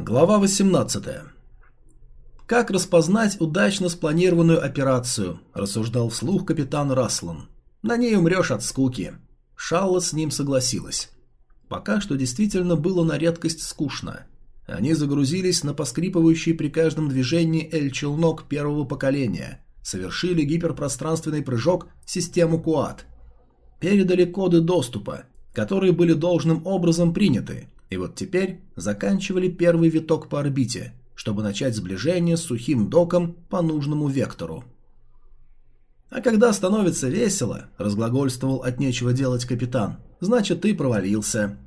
Глава 18. «Как распознать удачно спланированную операцию?» – рассуждал вслух капитан Раслан. «На ней умрешь от скуки». Шалла с ним согласилась. Пока что действительно было на редкость скучно. Они загрузились на поскрипывающий при каждом движении Эль-челнок первого поколения, совершили гиперпространственный прыжок в систему Куат. Передали коды доступа, которые были должным образом приняты, и вот теперь заканчивали первый виток по орбите, чтобы начать сближение с сухим доком по нужному вектору. «А когда становится весело», — разглагольствовал от нечего делать капитан, — «значит, ты провалился».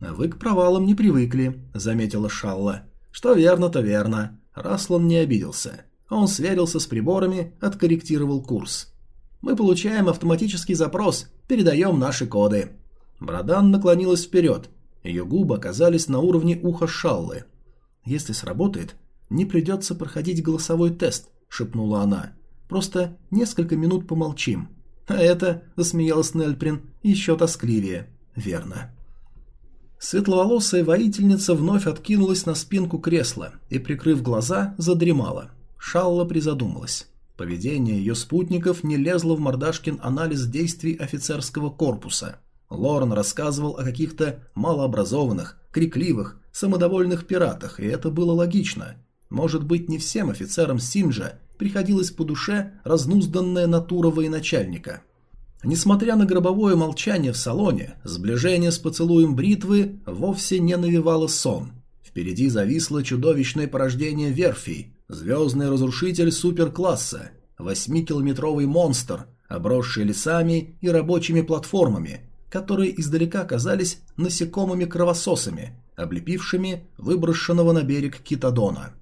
«А вы к провалам не привыкли», — заметила Шалла. «Что верно, то верно». Раслан не обиделся. Он сверился с приборами, откорректировал курс. «Мы получаем автоматический запрос, передаем наши коды». Брадан наклонилась вперед, ее губы оказались на уровне уха Шаллы. «Если сработает, не придется проходить голосовой тест», — шепнула она. «Просто несколько минут помолчим». «А это», — засмеялась Нельприн, — «еще тоскливее». «Верно». Светловолосая воительница вновь откинулась на спинку кресла и, прикрыв глаза, задремала. Шалла призадумалась. Поведение ее спутников не лезло в Мордашкин анализ действий офицерского корпуса. Лорен рассказывал о каких-то малообразованных, крикливых, самодовольных пиратах, и это было логично. Может быть, не всем офицерам Синджа приходилось по душе разнузданная натура военачальника. Несмотря на гробовое молчание в салоне, сближение с поцелуем бритвы вовсе не навевало сон. Впереди зависло чудовищное порождение верфей, звездный разрушитель суперкласса, восьмикилометровый монстр, обросший лесами и рабочими платформами, которые издалека казались насекомыми-кровососами, облепившими выброшенного на берег китадона.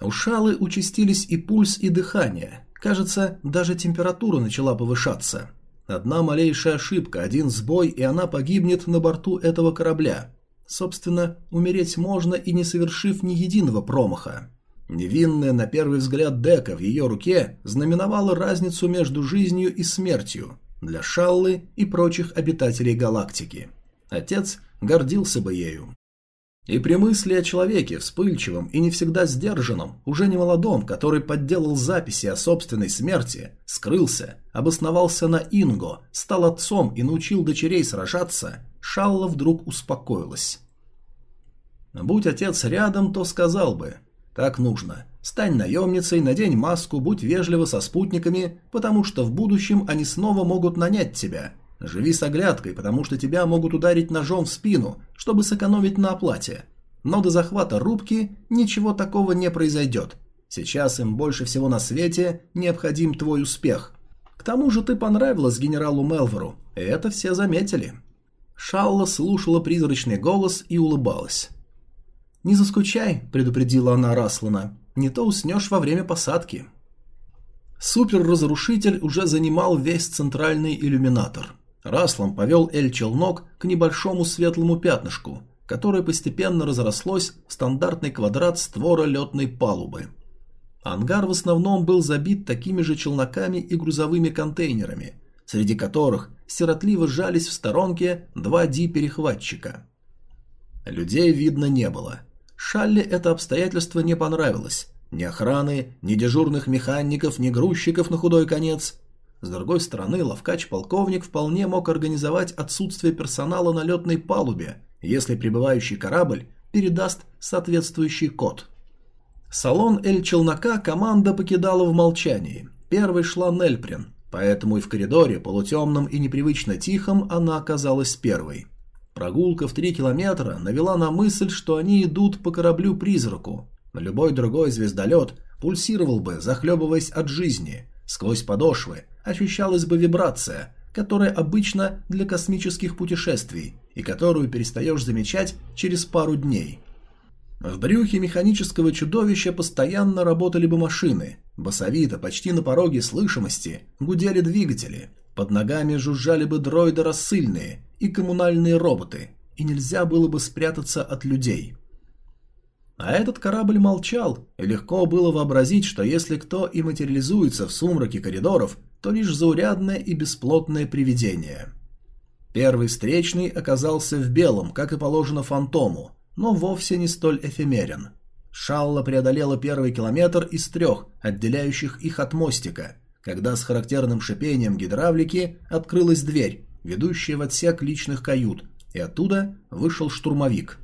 У Шалы участились и пульс, и дыхание. Кажется, даже температура начала повышаться. Одна малейшая ошибка, один сбой, и она погибнет на борту этого корабля. Собственно, умереть можно и не совершив ни единого промаха. Невинная на первый взгляд дека в ее руке знаменовала разницу между жизнью и смертью, для Шаллы и прочих обитателей галактики. Отец гордился бы ею. И при мысли о человеке, вспыльчивом и не всегда сдержанном, уже не молодом, который подделал записи о собственной смерти, скрылся, обосновался на Инго, стал отцом и научил дочерей сражаться, Шалла вдруг успокоилась. Будь отец рядом, то сказал бы «Так нужно, Стань наемницей, надень маску, будь вежлива со спутниками, потому что в будущем они снова могут нанять тебя. Живи с оглядкой, потому что тебя могут ударить ножом в спину, чтобы сэкономить на оплате. Но до захвата рубки ничего такого не произойдет. Сейчас им больше всего на свете необходим твой успех. К тому же ты понравилась генералу Мелвору, это все заметили. Шалла слушала призрачный голос и улыбалась. «Не заскучай», — предупредила она Раслана. Не то уснешь во время посадки. Супер-разрушитель уже занимал весь центральный иллюминатор. Раслом повел Эль-Челнок к небольшому светлому пятнышку, которое постепенно разрослось в стандартный квадрат створа летной палубы. Ангар в основном был забит такими же челноками и грузовыми контейнерами, среди которых сиротливо жались в сторонке два Ди-перехватчика. Людей видно не было. Шалле это обстоятельство не понравилось. Ни охраны, ни дежурных механиков, ни грузчиков на худой конец. С другой стороны, ловкач-полковник вполне мог организовать отсутствие персонала на летной палубе, если прибывающий корабль передаст соответствующий код. Салон Эль-Челнока команда покидала в молчании. Первой шла Нельприн, поэтому и в коридоре, полутемном и непривычно тихом, она оказалась первой. Прогулка в три километра навела на мысль, что они идут по кораблю-призраку. Любой другой звездолет пульсировал бы, захлебываясь от жизни. Сквозь подошвы ощущалась бы вибрация, которая обычно для космических путешествий и которую перестаешь замечать через пару дней. В брюхе механического чудовища постоянно работали бы машины. Басовито, почти на пороге слышимости, гудели двигатели. Под ногами жужжали бы дроиды рассыльные, и коммунальные роботы, и нельзя было бы спрятаться от людей. А этот корабль молчал, и легко было вообразить, что если кто и материализуется в сумраке коридоров, то лишь заурядное и бесплотное привидение. Первый встречный оказался в белом, как и положено фантому, но вовсе не столь эфемерен. Шалла преодолела первый километр из трех, отделяющих их от мостика, когда с характерным шипением гидравлики открылась дверь, ведущая в отсек личных кают, и оттуда вышел штурмовик.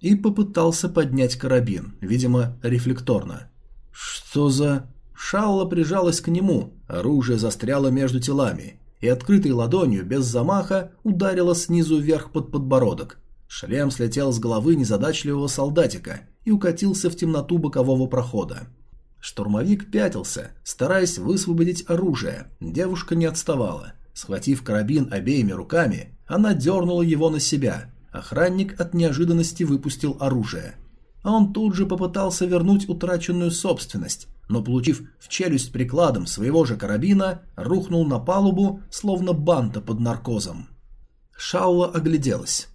И попытался поднять карабин, видимо, рефлекторно. «Что за...» Шалла прижалась к нему, оружие застряло между телами, и открытой ладонью, без замаха, ударила снизу вверх под подбородок. Шлем слетел с головы незадачливого солдатика и укатился в темноту бокового прохода. Штурмовик пятился, стараясь высвободить оружие. Девушка не отставала. Схватив карабин обеими руками, она дернула его на себя. Охранник от неожиданности выпустил оружие. А он тут же попытался вернуть утраченную собственность, но, получив в челюсть прикладом своего же карабина, рухнул на палубу, словно банта под наркозом. Шаула огляделась.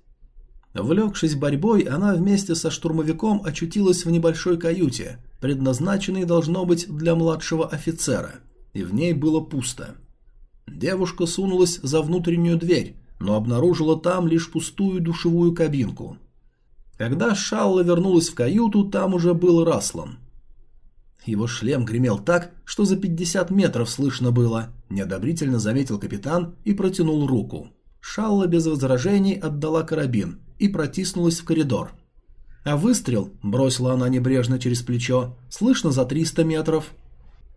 Влекшись борьбой, она вместе со штурмовиком очутилась в небольшой каюте, предназначенной должно быть для младшего офицера, и в ней было пусто. Девушка сунулась за внутреннюю дверь, но обнаружила там лишь пустую душевую кабинку. Когда Шалла вернулась в каюту, там уже был Раслан. Его шлем гремел так, что за 50 метров слышно было, неодобрительно заметил капитан и протянул руку. Шалла без возражений отдала карабин и протиснулась в коридор. А выстрел, бросила она небрежно через плечо, слышно за 300 метров.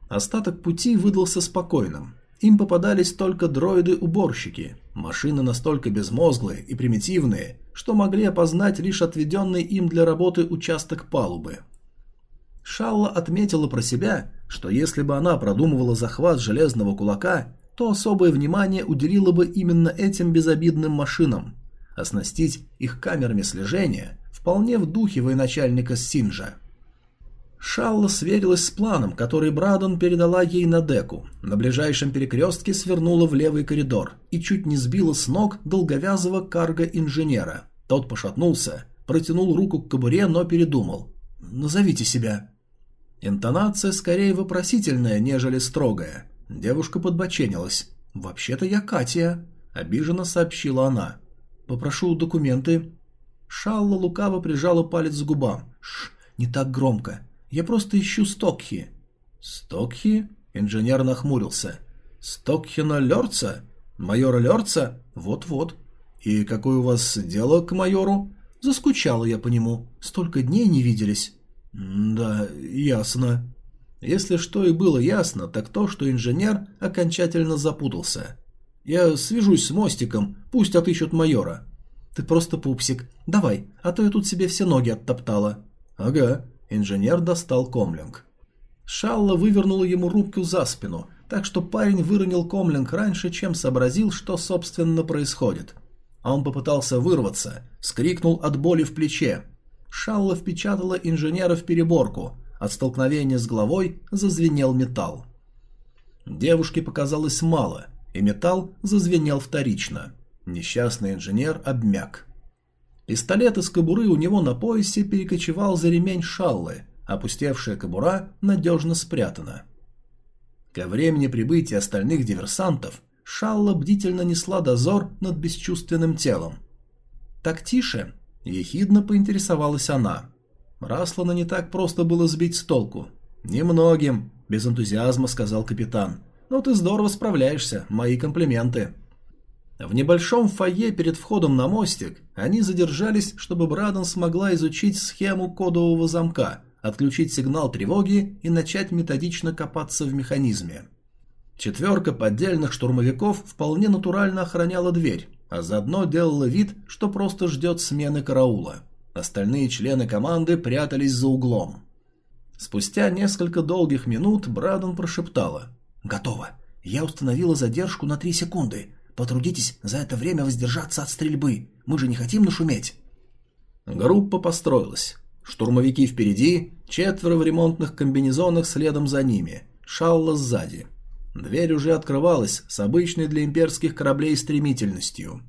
Остаток пути выдался спокойным. Им попадались только дроиды-уборщики, машины настолько безмозглые и примитивные, что могли опознать лишь отведенный им для работы участок палубы. Шалла отметила про себя, что если бы она продумывала захват железного кулака, то особое внимание уделила бы именно этим безобидным машинам. Оснастить их камерами слежения вполне в духе военачальника Синжа. Шалла сверилась с планом, который Брадон передала ей на деку. На ближайшем перекрестке свернула в левый коридор и чуть не сбила с ног долговязого карго-инженера. Тот пошатнулся, протянул руку к кобуре, но передумал. «Назовите себя». Интонация скорее вопросительная, нежели строгая. Девушка подбоченилась. «Вообще-то я Катя», — обиженно сообщила она. «Попрошу документы». Шалла лукаво прижала палец к губам. «Шш, не так громко. Я просто ищу Стокхи». «Стокхи?» — инженер нахмурился. «Стокхина Лерца? Майора Лерца? Вот-вот. И какое у вас дело к майору?» «Заскучала я по нему. Столько дней не виделись». «Да, ясно». Если что и было ясно, так то, что инженер окончательно запутался. «Я свяжусь с мостиком, пусть отыщут майора». «Ты просто пупсик. Давай, а то я тут себе все ноги оттоптала». «Ага». Инженер достал комлинг. Шалла вывернула ему руку за спину, так что парень выронил комлинг раньше, чем сообразил, что собственно происходит. А он попытался вырваться, скрикнул от боли в плече. Шалла впечатала инженера в переборку, от столкновения с головой зазвенел металл. Девушке показалось мало, и металл зазвенел вторично. Несчастный инженер обмяк. Пистолет из кобуры у него на поясе перекочевал за ремень шаллы, опустевшая кобура надежно спрятана. Ко времени прибытия остальных диверсантов Шалла бдительно несла дозор над бесчувственным телом. «Так тише», — ехидно поинтересовалась она. Раслана не так просто было сбить с толку. «Немногим», — без энтузиазма сказал капитан. «Но ты здорово справляешься, мои комплименты». В небольшом фойе перед входом на мостик они задержались, чтобы Брадон смогла изучить схему кодового замка, отключить сигнал тревоги и начать методично копаться в механизме. Четверка поддельных штурмовиков вполне натурально охраняла дверь, а заодно делала вид, что просто ждет смены караула. Остальные члены команды прятались за углом. Спустя несколько долгих минут Брадон прошептала. «Готово. Я установила задержку на три секунды. Потрудитесь за это время воздержаться от стрельбы. Мы же не хотим нашуметь». Группа построилась. Штурмовики впереди, четверо в ремонтных комбинезонах следом за ними, Шалла сзади. Дверь уже открывалась с обычной для имперских кораблей стремительностью.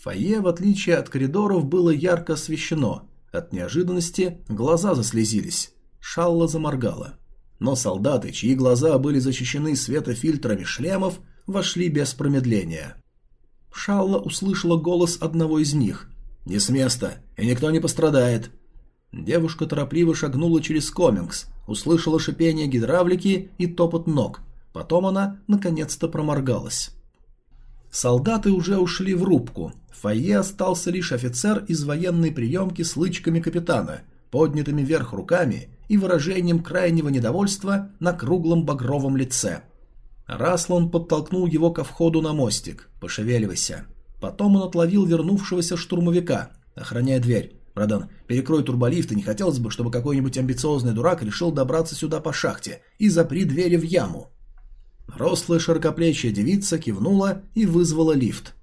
Фойе, в отличие от коридоров, было ярко освещено. От неожиданности глаза заслезились. Шалла заморгала. Но солдаты, чьи глаза были защищены светофильтрами шлемов, вошли без промедления. Шалла услышала голос одного из них. «Не с места, и никто не пострадает». Девушка торопливо шагнула через комингс, услышала шипение гидравлики и топот ног. Потом она наконец-то проморгалась. Солдаты уже ушли в рубку. В фойе остался лишь офицер из военной приемки с лычками капитана, поднятыми вверх руками и выражением крайнего недовольства на круглом багровом лице. Раслан подтолкнул его ко входу на мостик. «Пошевеливайся». Потом он отловил вернувшегося штурмовика, охраняя дверь. «Радан, перекрой турболифт, и не хотелось бы, чтобы какой-нибудь амбициозный дурак решил добраться сюда по шахте, и запри двери в яму». Рослая широкоплечья девица кивнула и вызвала лифт.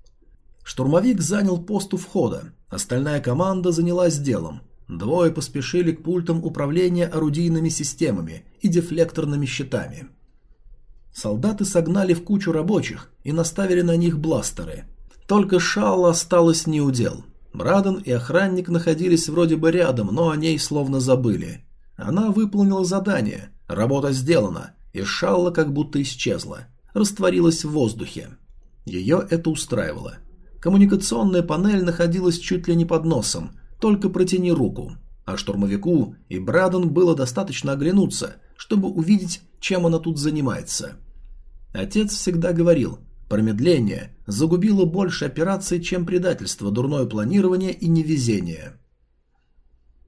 Штурмовик занял пост у входа, остальная команда занялась делом. Двое поспешили к пультам управления орудийными системами и дефлекторными щитами. Солдаты согнали в кучу рабочих и наставили на них бластеры. Только Шалла осталось неудел. Браден и охранник находились вроде бы рядом, но о ней словно забыли. Она выполнила задание, работа сделана, и Шалла как будто исчезла, растворилась в воздухе. Ее это устраивало. Коммуникационная панель находилась чуть ли не под носом, только протяни руку. А штурмовику и Браден было достаточно оглянуться, чтобы увидеть, чем она тут занимается. Отец всегда говорил, промедление загубило больше операций, чем предательство, дурное планирование и невезение.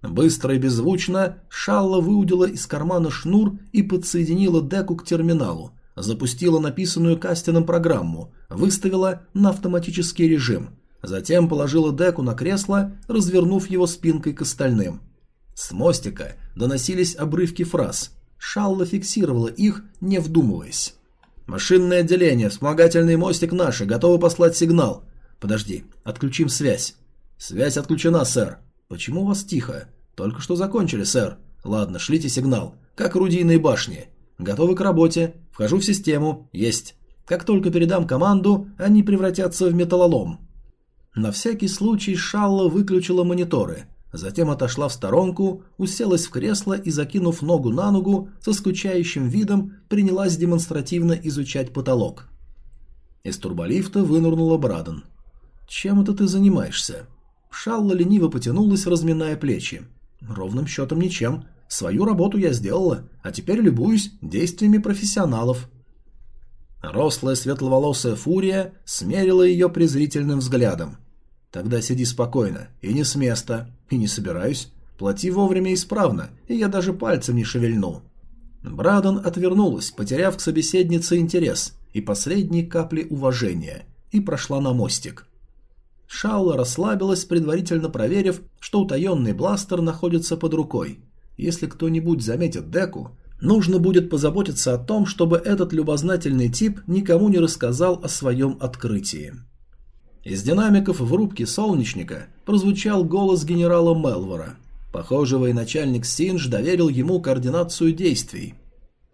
Быстро и беззвучно Шалла выудила из кармана шнур и подсоединила деку к терминалу, запустила написанную Кастином программу, выставила на автоматический режим, затем положила деку на кресло, развернув его спинкой к остальным. С мостика доносились обрывки фраз. Шалла фиксировала их, не вдумываясь. «Машинное отделение, вспомогательный мостик наши, готовы послать сигнал. Подожди, отключим связь». «Связь отключена, сэр». «Почему у вас тихо?» «Только что закончили, сэр». «Ладно, шлите сигнал. Как орудийные башни». «Готовы к работе. Вхожу в систему. Есть». Как только передам команду, они превратятся в металлолом. На всякий случай Шалла выключила мониторы, затем отошла в сторонку, уселась в кресло и, закинув ногу на ногу, со скучающим видом принялась демонстративно изучать потолок. Из турболифта вынырнула Браден. «Чем это ты занимаешься?» Шалла лениво потянулась, разминая плечи. «Ровным счетом ничем. Свою работу я сделала, а теперь любуюсь действиями профессионалов». Рослая светловолосая фурия смерила ее презрительным взглядом. «Тогда сиди спокойно, и не с места, и не собираюсь. Плати вовремя и исправно, и я даже пальцем не шевельну». Брадон отвернулась, потеряв к собеседнице интерес и последние капли уважения, и прошла на мостик. Шаула расслабилась, предварительно проверив, что утаенный бластер находится под рукой. Если кто-нибудь заметит Деку, нужно будет позаботиться о том, чтобы этот любознательный тип никому не рассказал о своем открытии. Из динамиков в рубке солнечника прозвучал голос генерала Мелвора. Похоже, военачальник Синж доверил ему координацию действий.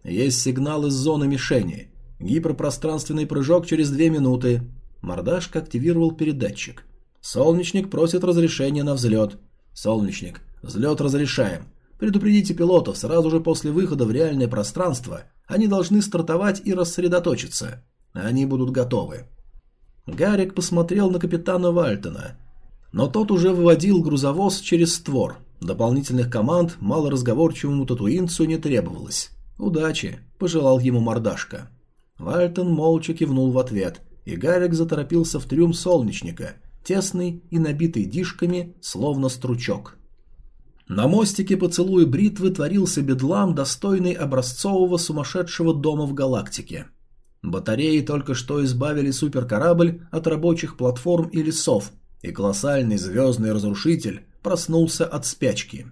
Есть сигнал из зоны мишени. Гиперпространственный прыжок через две минуты. Мордашка активировал передатчик. Солнечник просит разрешения на взлет. Солнечник, взлет разрешаем. Предупредите пилотов сразу же после выхода в реальное пространство. Они должны стартовать и рассредоточиться. Они будут готовы. Гарик посмотрел на капитана Вальтона. Но тот уже выводил грузовоз через створ. Дополнительных команд малоразговорчивому татуинцу не требовалось. «Удачи», – пожелал ему мордашка. Вальтон молча кивнул в ответ – и Гарик заторопился в трюм солнечника, тесный и набитый дишками, словно стручок. На мостике поцелуя бритвы творился бедлам, достойный образцового сумасшедшего дома в галактике. Батареи только что избавили суперкорабль от рабочих платформ и лесов, и колоссальный звездный разрушитель проснулся от спячки.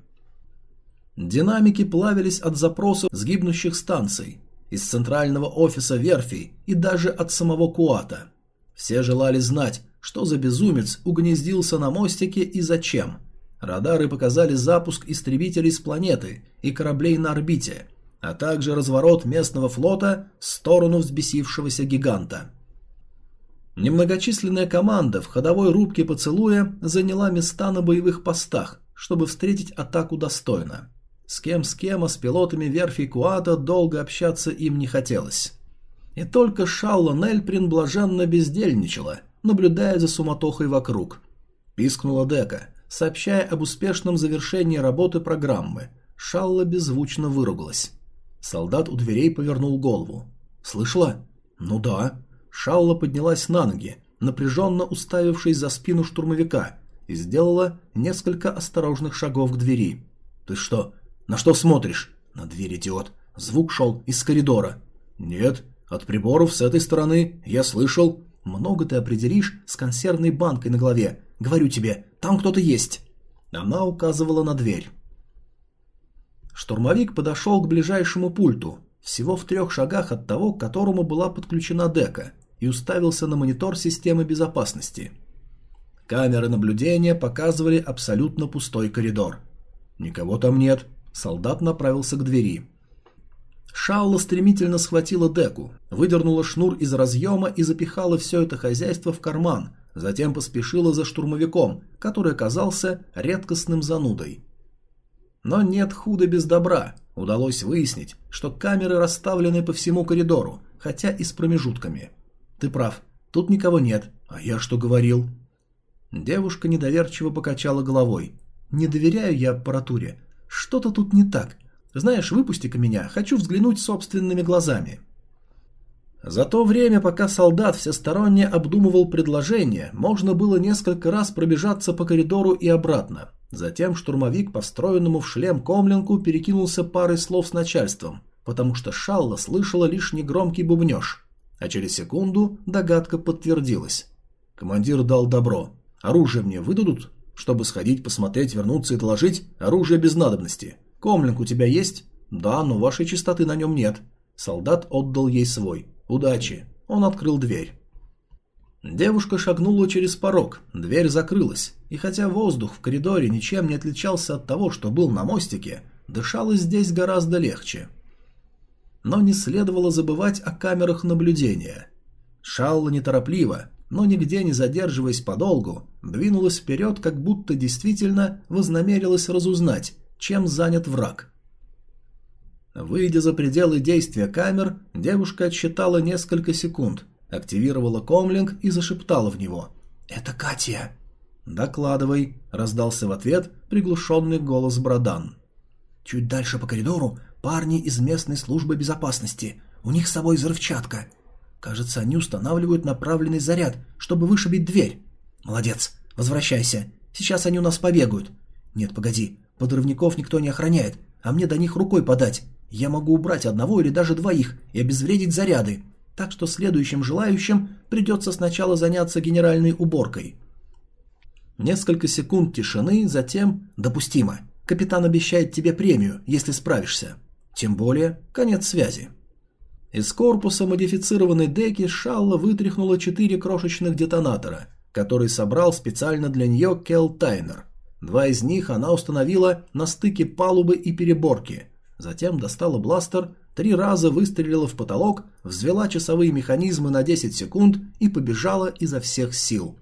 Динамики плавились от запросов сгибнущих станций, из центрального офиса верфи и даже от самого Куата. Все желали знать, что за безумец угнездился на мостике и зачем. Радары показали запуск истребителей с планеты и кораблей на орбите, а также разворот местного флота в сторону взбесившегося гиганта. Немногочисленная команда в ходовой рубке поцелуя заняла места на боевых постах, чтобы встретить атаку достойно. С кем с кем, а с пилотами верфи Куата долго общаться им не хотелось. И только Шалла Нельприн блаженно бездельничала, наблюдая за суматохой вокруг. Пискнула Дека, сообщая об успешном завершении работы программы. Шалла беззвучно выругалась. Солдат у дверей повернул голову. «Слышала?» «Ну да». Шалла поднялась на ноги, напряженно уставившись за спину штурмовика, и сделала несколько осторожных шагов к двери. «Ты что? На что смотришь?» «На дверь, идиот. Звук шел из коридора». «Нет, от приборов с этой стороны я слышал». «Много ты определишь с консервной банкой на голове. Говорю тебе, там кто-то есть». Она указывала на дверь. Штурмовик подошел к ближайшему пульту, всего в трех шагах от того, к которому была подключена дека, и уставился на монитор системы безопасности. Камеры наблюдения показывали абсолютно пустой коридор. Никого там нет. Солдат направился к двери. Шалла стремительно схватила деку, выдернула шнур из разъема и запихала все это хозяйство в карман, затем поспешила за штурмовиком, который оказался редкостным занудой. Но нет худа без добра. Удалось выяснить, что камеры расставлены по всему коридору, хотя и с промежутками. Ты прав, тут никого нет. А я что говорил? Девушка недоверчиво покачала головой. Не доверяю я аппаратуре. Что-то тут не так. Знаешь, выпусти-ка меня, хочу взглянуть собственными глазами. За то время, пока солдат всесторонне обдумывал предложение, можно было несколько раз пробежаться по коридору и обратно. Затем штурмовик по встроенному в шлем комленку перекинулся парой слов с начальством, потому что Шалла слышала лишь негромкий бубнеж. А через секунду догадка подтвердилась. Командир дал добро. Оружие мне выдадут, чтобы сходить, посмотреть, вернуться и доложить? Оружие без надобности. Комлинг у тебя есть? Да, но вашей чистоты на нем нет. Солдат отдал ей свой. Удачи. Он открыл дверь. Девушка шагнула через порог, дверь закрылась, и хотя воздух в коридоре ничем не отличался от того, что был на мостике, дышалось здесь гораздо легче. Но не следовало забывать о камерах наблюдения. Шалла неторопливо, но нигде не задерживаясь подолгу, двинулась вперед, как будто действительно вознамерилась разузнать, чем занят враг. Выйдя за пределы действия камер, девушка отсчитала несколько секунд, активировала комлинг и зашептала в него. «Это Катя!» «Докладывай», — раздался в ответ приглушенный голос Бродан. «Чуть дальше по коридору парни из местной службы безопасности. У них с собой взрывчатка. Кажется, они устанавливают направленный заряд, чтобы вышибить дверь. Молодец, возвращайся. Сейчас они у нас побегают. Нет, погоди, подрывников никто не охраняет, а мне до них рукой подать. Я могу убрать одного или даже двоих и обезвредить заряды так что следующим желающим придется сначала заняться генеральной уборкой. Несколько секунд тишины, затем «Допустимо. Капитан обещает тебе премию, если справишься». Тем более, конец связи. Из корпуса модифицированной деки Шалла вытряхнула четыре крошечных детонатора, которые собрал специально для нее Кел Тайнер. Два из них она установила на стыке палубы и переборки. Затем достала бластер три раза выстрелила в потолок, взвела часовые механизмы на 10 секунд и побежала изо всех сил.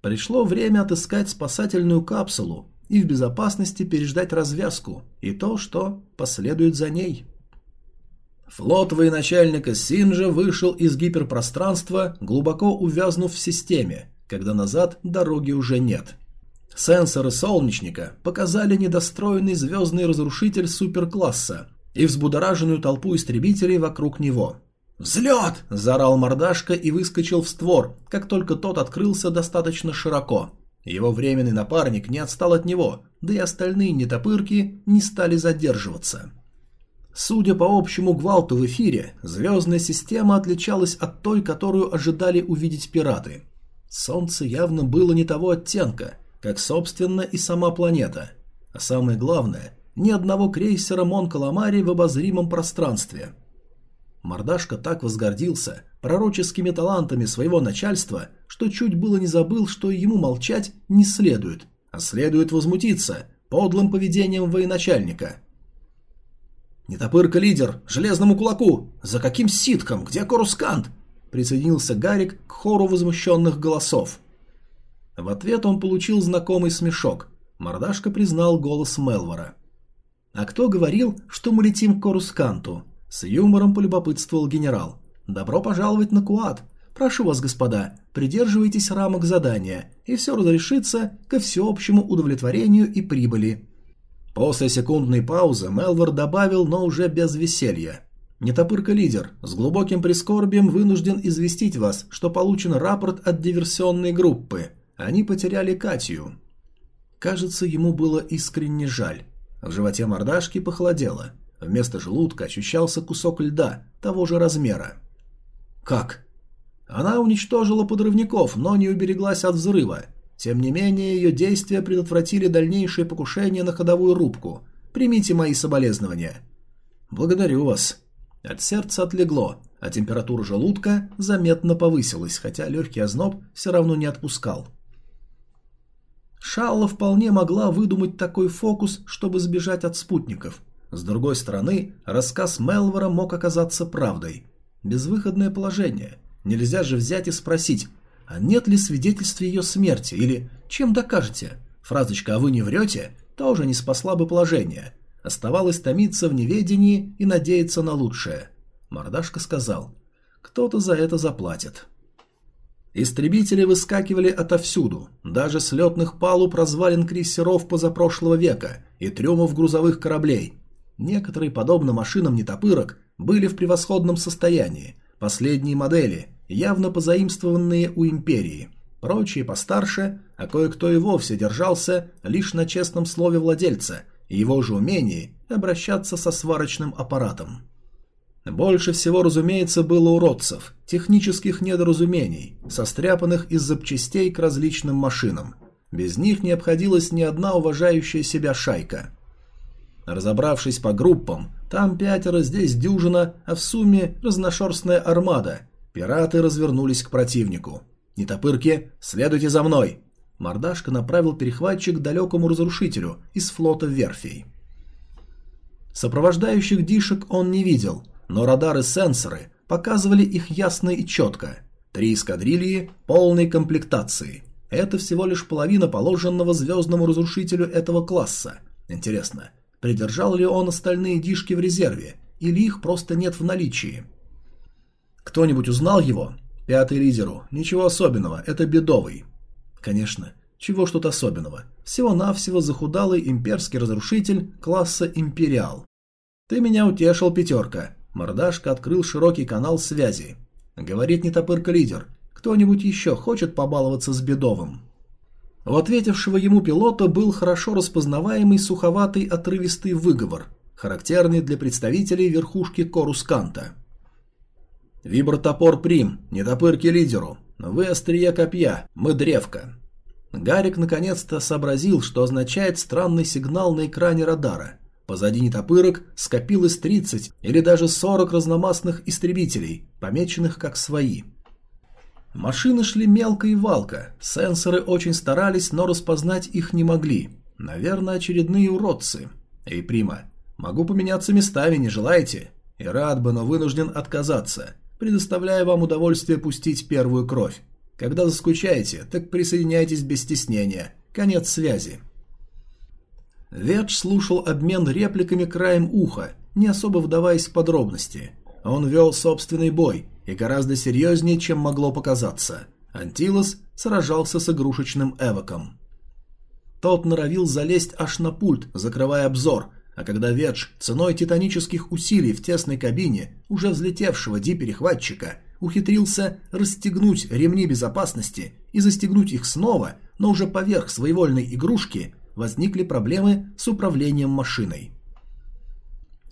Пришло время отыскать спасательную капсулу и в безопасности переждать развязку и то, что последует за ней. Флот военачальника Синжа вышел из гиперпространства, глубоко увязнув в системе, когда назад дороги уже нет. Сенсоры солнечника показали недостроенный звездный разрушитель суперкласса, и взбудораженную толпу истребителей вокруг него. «Взлет!» – заорал мордашка и выскочил в створ, как только тот открылся достаточно широко. Его временный напарник не отстал от него, да и остальные нетопырки не стали задерживаться. Судя по общему гвалту в эфире, звездная система отличалась от той, которую ожидали увидеть пираты. Солнце явно было не того оттенка, как, собственно, и сама планета. А самое главное, ни одного крейсера Мон Каламари в обозримом пространстве. Мордашка так возгордился пророческими талантами своего начальства, что чуть было не забыл, что ему молчать не следует, а следует возмутиться подлым поведением военачальника. «Нетопырка-лидер! Железному кулаку! За каким ситком? Где Корускант?» Присоединился Гарик к хору возмущенных голосов. В ответ он получил знакомый смешок. Мордашка признал голос Мелвора. «А кто говорил, что мы летим к Корусканту?» С юмором полюбопытствовал генерал. «Добро пожаловать на Куат. Прошу вас, господа, придерживайтесь рамок задания, и все разрешится ко всеобщему удовлетворению и прибыли». После секундной паузы Мелвор добавил, но уже без веселья. «Нетопырка-лидер, с глубоким прискорбием вынужден известить вас, что получен рапорт от диверсионной группы. Они потеряли Катю». Кажется, ему было искренне жаль. В животе мордашки похолодело. Вместо желудка ощущался кусок льда того же размера. «Как?» Она уничтожила подрывников, но не убереглась от взрыва. Тем не менее, ее действия предотвратили дальнейшее покушение на ходовую рубку. Примите мои соболезнования. Благодарю вас. От сердца отлегло, а температура желудка заметно повысилась, хотя легкий озноб все равно не отпускал. Шалла вполне могла выдумать такой фокус, чтобы сбежать от спутников. С другой стороны, рассказ Мелвора мог оказаться правдой. Безвыходное положение. Нельзя же взять и спросить, а нет ли свидетельств ее смерти, или чем докажете? Фразочка «а вы не врете» тоже не спасла бы положение. Оставалось томиться в неведении и надеяться на лучшее. Мордашка сказал, кто-то за это заплатит. Истребители выскакивали отовсюду, даже с летных палуб развалин крейсеров позапрошлого века и трюмов грузовых кораблей. Некоторые, подобно машинам нетопырок, были в превосходном состоянии, последние модели, явно позаимствованные у империи, прочие постарше, а кое-кто и вовсе держался лишь на честном слове владельца и его же умении обращаться со сварочным аппаратом. Больше всего, разумеется, было уродцев, технических недоразумений, состряпанных из запчастей к различным машинам. Без них не обходилась ни одна уважающая себя шайка. Разобравшись по группам, там пятеро, здесь дюжина, а в сумме разношерстная армада. Пираты развернулись к противнику. «Нетопырки, следуйте за мной!» Мордашка направил перехватчик к далекому разрушителю из флота верфей. Сопровождающих дишек он не видел, но радары-сенсоры показывали их ясно и четко. Три эскадрильи полной комплектации. Это всего лишь половина положенного звездному разрушителю этого класса. Интересно, придержал ли он остальные дишки в резерве, или их просто нет в наличии? Кто-нибудь узнал его? Пятый лидеру. Ничего особенного, это бедовый. Конечно, чего что-то особенного. Всего-навсего захудалый имперский разрушитель класса «Империал». «Ты меня утешил, пятерка», Мордашка открыл широкий канал связи. Говорит не топырка-лидер. Кто-нибудь еще хочет побаловаться с Бедовым? У ответившего ему пилота был хорошо распознаваемый суховатый отрывистый выговор, характерный для представителей верхушки Корусканта. «Вибротопор Прим, не топырки лидеру. Вы острие копья, мы древко». Гарик наконец-то сообразил, что означает странный сигнал на экране радара. Позади нетопырок скопилось 30 или даже 40 разномастных истребителей, помеченных как свои. Машины шли мелко и валко, сенсоры очень старались, но распознать их не могли. Наверное, очередные уродцы. Эй, Прима, могу поменяться местами, не желаете? И рад бы, но вынужден отказаться, предоставляя вам удовольствие пустить первую кровь. Когда заскучаете, так присоединяйтесь без стеснения. Конец связи. Ведж слушал обмен репликами краем уха, не особо вдаваясь в подробности. Он вел собственный бой, и гораздо серьезнее, чем могло показаться. Антилос сражался с игрушечным Эвоком. Тот норовил залезть аж на пульт, закрывая обзор, а когда Ведж ценой титанических усилий в тесной кабине уже взлетевшего Ди-перехватчика ухитрился расстегнуть ремни безопасности и застегнуть их снова, но уже поверх своевольной игрушки, возникли проблемы с управлением машиной.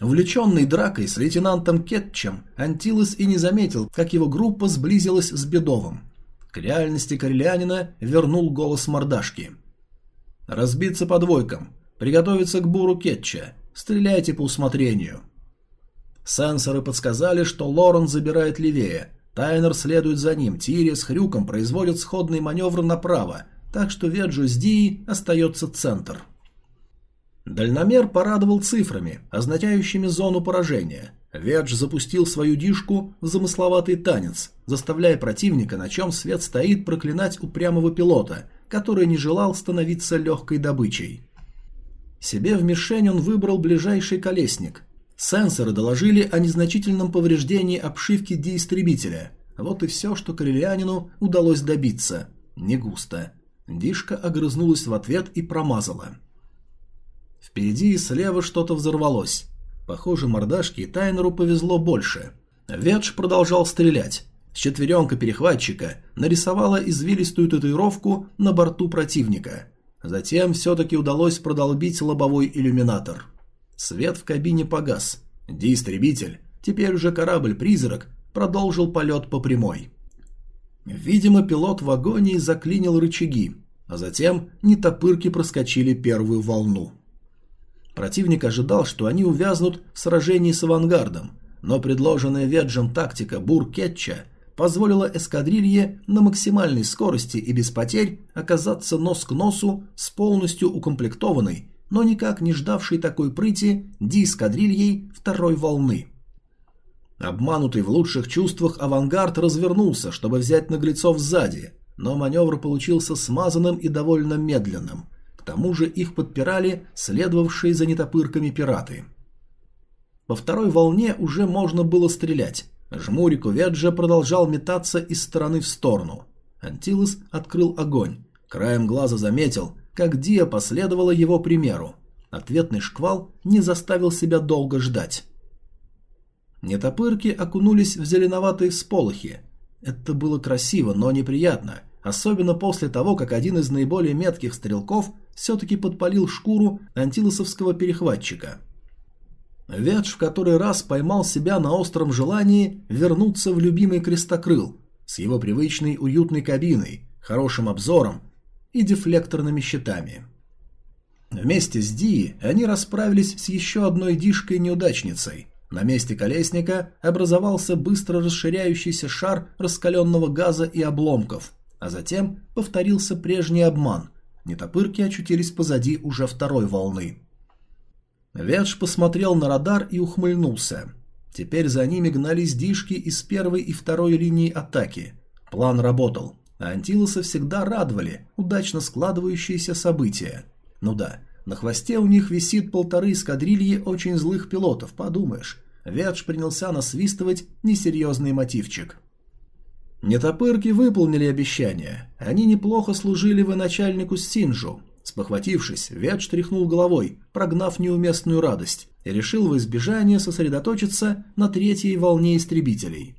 Увлеченный дракой с лейтенантом Кетчем, Антилос и не заметил, как его группа сблизилась с Бедовым. К реальности Корелянина вернул голос мордашки. «Разбиться по двойкам. Приготовиться к буру Кетча. Стреляйте по усмотрению». Сенсоры подсказали, что Лорен забирает левее. Тайнер следует за ним. Тири с Хрюком производят сходный маневр направо, так что Веджу Дией остается центр. Дальномер порадовал цифрами, означающими зону поражения. Ведж запустил свою дишку в замысловатый танец, заставляя противника, на чем свет стоит, проклинать упрямого пилота, который не желал становиться легкой добычей. Себе в мишень он выбрал ближайший колесник. Сенсоры доложили о незначительном повреждении обшивки Ди-истребителя. Вот и все, что корелианину удалось добиться. Не густо. Дишка огрызнулась в ответ и промазала. Впереди и слева что-то взорвалось. Похоже, мордашке и Тайнеру повезло больше. Ветш продолжал стрелять. Четверенка перехватчика нарисовала извилистую татуировку на борту противника. Затем все-таки удалось продолбить лобовой иллюминатор. Свет в кабине погас. Ди-истребитель, теперь уже корабль-призрак, продолжил полет по прямой. Видимо, пилот в агонии заклинил рычаги, а затем нетопырки проскочили первую волну. Противник ожидал, что они увязнут в сражении с авангардом, но предложенная Веджем тактика Бур-Кетча позволила эскадрилье на максимальной скорости и без потерь оказаться нос к носу с полностью укомплектованной, но никак не ждавшей такой прыти ди-эскадрильей второй волны. Обманутый в лучших чувствах авангард развернулся, чтобы взять наглецов сзади, но маневр получился смазанным и довольно медленным – тому же их подпирали следовавшие за нетопырками пираты. По второй волне уже можно было стрелять. Жмурик Уведжа продолжал метаться из стороны в сторону. Антилос открыл огонь. Краем глаза заметил, как Диа последовала его примеру. Ответный шквал не заставил себя долго ждать. Нетопырки окунулись в зеленоватые сполохи. Это было красиво, но неприятно, особенно после того, как один из наиболее метких стрелков все-таки подпалил шкуру антилосовского перехватчика. Ветш в который раз поймал себя на остром желании вернуться в любимый крестокрыл с его привычной уютной кабиной, хорошим обзором и дефлекторными щитами. Вместе с Ди они расправились с еще одной дишкой-неудачницей. На месте колесника образовался быстро расширяющийся шар раскаленного газа и обломков, а затем повторился прежний обман – Нетопырки очутились позади уже второй волны. Ведж посмотрел на радар и ухмыльнулся. Теперь за ними гнались дишки из первой и второй линии атаки. План работал, а Антилоса всегда радовали удачно складывающиеся события. Ну да, на хвосте у них висит полторы эскадрильи очень злых пилотов, подумаешь. Ведж принялся насвистывать несерьезный мотивчик. Нетопырки выполнили обещание. Они неплохо служили вы начальнику Синжу. Спохватившись, Вет штряхнул головой, прогнав неуместную радость, и решил в избежание сосредоточиться на третьей волне истребителей.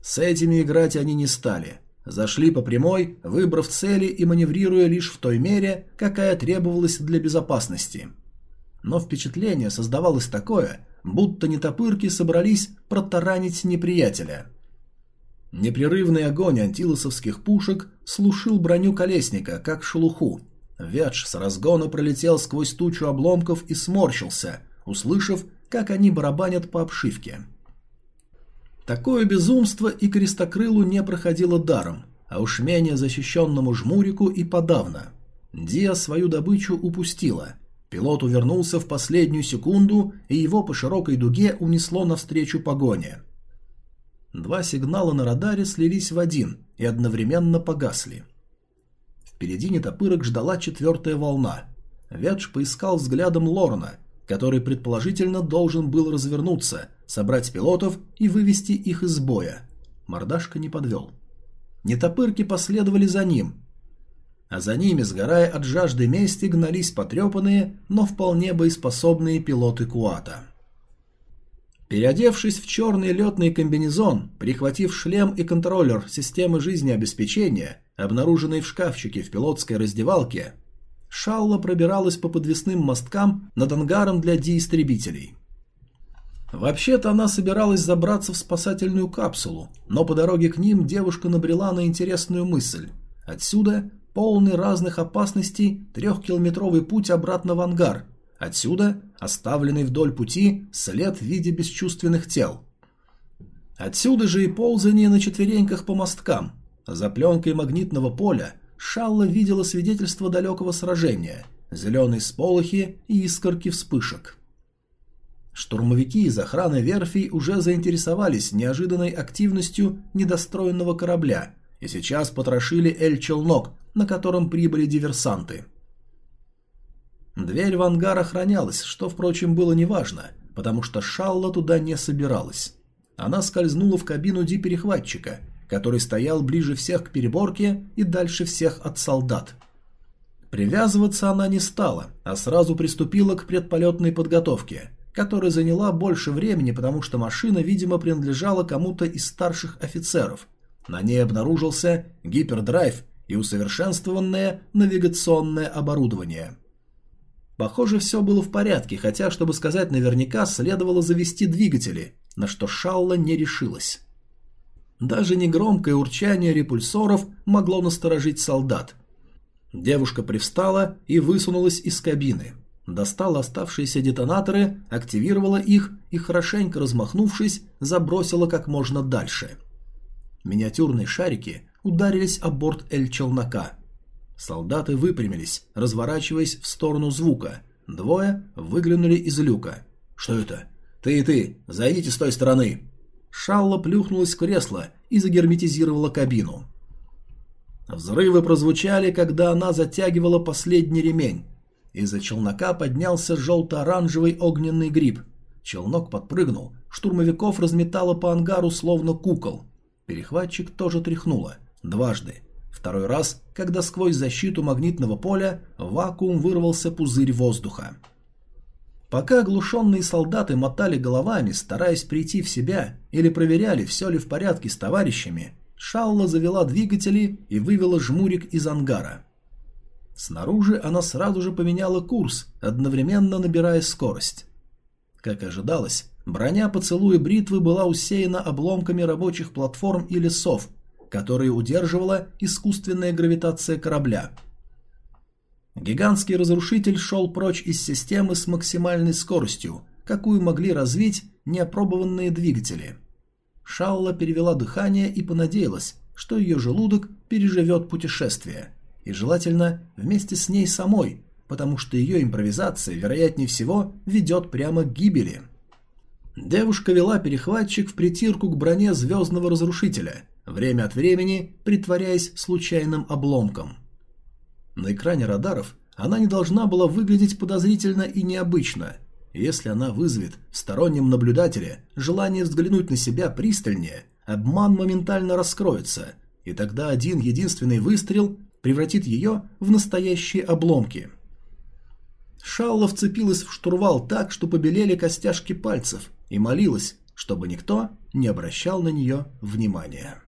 С этими играть они не стали. Зашли по прямой, выбрав цели и маневрируя лишь в той мере, какая требовалась для безопасности. Но впечатление создавалось такое, будто нетопырки собрались протаранить неприятеля – Непрерывный огонь антилосовских пушек слушил броню колесника, как шелуху. Вядж с разгона пролетел сквозь тучу обломков и сморщился, услышав, как они барабанят по обшивке. Такое безумство и крестокрылу не проходило даром, а уж менее защищенному жмурику и подавно. Диа свою добычу упустила. Пилот увернулся в последнюю секунду, и его по широкой дуге унесло навстречу погоне. Два сигнала на радаре слились в один и одновременно погасли. Впереди нетопырок ждала четвертая волна. Ведж поискал взглядом Лорна, который предположительно должен был развернуться, собрать пилотов и вывести их из боя. Мордашка не подвел. Нетопырки последовали за ним, а за ними, сгорая от жажды мести, гнались потрепанные, но вполне боеспособные пилоты Куата. Переодевшись в черный летный комбинезон, прихватив шлем и контроллер системы жизнеобеспечения, обнаруженный в шкафчике в пилотской раздевалке, Шалла пробиралась по подвесным мосткам над ангаром для деистребителей. Вообще-то она собиралась забраться в спасательную капсулу, но по дороге к ним девушка набрела на интересную мысль. Отсюда полный разных опасностей трехкилометровый путь обратно в ангар, Отсюда оставленный вдоль пути след в виде бесчувственных тел. Отсюда же и ползание на четвереньках по мосткам. За пленкой магнитного поля Шалла видела свидетельство далекого сражения, зеленые сполохи и искорки вспышек. Штурмовики из охраны верфей уже заинтересовались неожиданной активностью недостроенного корабля и сейчас потрошили Эль-Челнок, на котором прибыли диверсанты – Дверь в ангар охранялась, что, впрочем, было неважно, потому что Шалла туда не собиралась. она скользнула в кабину Ди-перехватчика, который стоял ближе всех к переборке и дальше всех от солдат. Привязываться она не стала, а сразу приступила к предполетной подготовке, которая заняла больше времени, потому что машина, видимо, принадлежала кому-то из старших офицеров. На ней обнаружился гипердрайв и усовершенствованное навигационное оборудование. Похоже, все было в порядке, хотя, чтобы сказать наверняка, следовало завести двигатели, на что Шалла не решилась. Даже негромкое урчание репульсоров могло насторожить солдат. Девушка привстала и высунулась из кабины. Достала оставшиеся детонаторы, активировала их и, хорошенько размахнувшись, забросила как можно дальше. Миниатюрные шарики ударились о борт Эль-челнока. Солдаты выпрямились, разворачиваясь в сторону звука. Двое выглянули из люка. «Что это?» «Ты и ты, зайдите с той стороны!» Шалла плюхнулась в кресло и загерметизировала кабину. Взрывы прозвучали, когда она затягивала последний ремень. Из-за челнока поднялся желто-оранжевый огненный гриб. Челнок подпрыгнул, штурмовиков разметало по ангару словно кукол. Перехватчик тоже тряхнуло. Дважды. Второй раз, когда сквозь защиту магнитного поля в вакуум вырвался пузырь воздуха. Пока оглушенные солдаты мотали головами, стараясь прийти в себя, или проверяли, все ли в порядке с товарищами, Шалла завела двигатели и вывела жмурик из ангара. Снаружи она сразу же поменяла курс, одновременно набирая скорость. Как ожидалось, броня поцелуя бритвы была усеяна обломками рабочих платформ и лесов, которые удерживала искусственная гравитация корабля. Гигантский разрушитель шел прочь из системы с максимальной скоростью, какую могли развить неопробованные двигатели. Шалла перевела дыхание и понадеялась, что ее желудок переживет путешествие, и желательно вместе с ней самой, потому что ее импровизация, вероятнее всего, ведет прямо к гибели. Девушка вела перехватчик в притирку к броне звездного разрушителя, время от времени притворяясь случайным обломком. На экране радаров она не должна была выглядеть подозрительно и необычно. Если она вызовет в стороннем наблюдателе желание взглянуть на себя пристальнее, обман моментально раскроется, и тогда один единственный выстрел превратит ее в настоящие обломки. Шалла вцепилась в штурвал так, что побелели костяшки пальцев, и молилась, чтобы никто не обращал на нее внимания.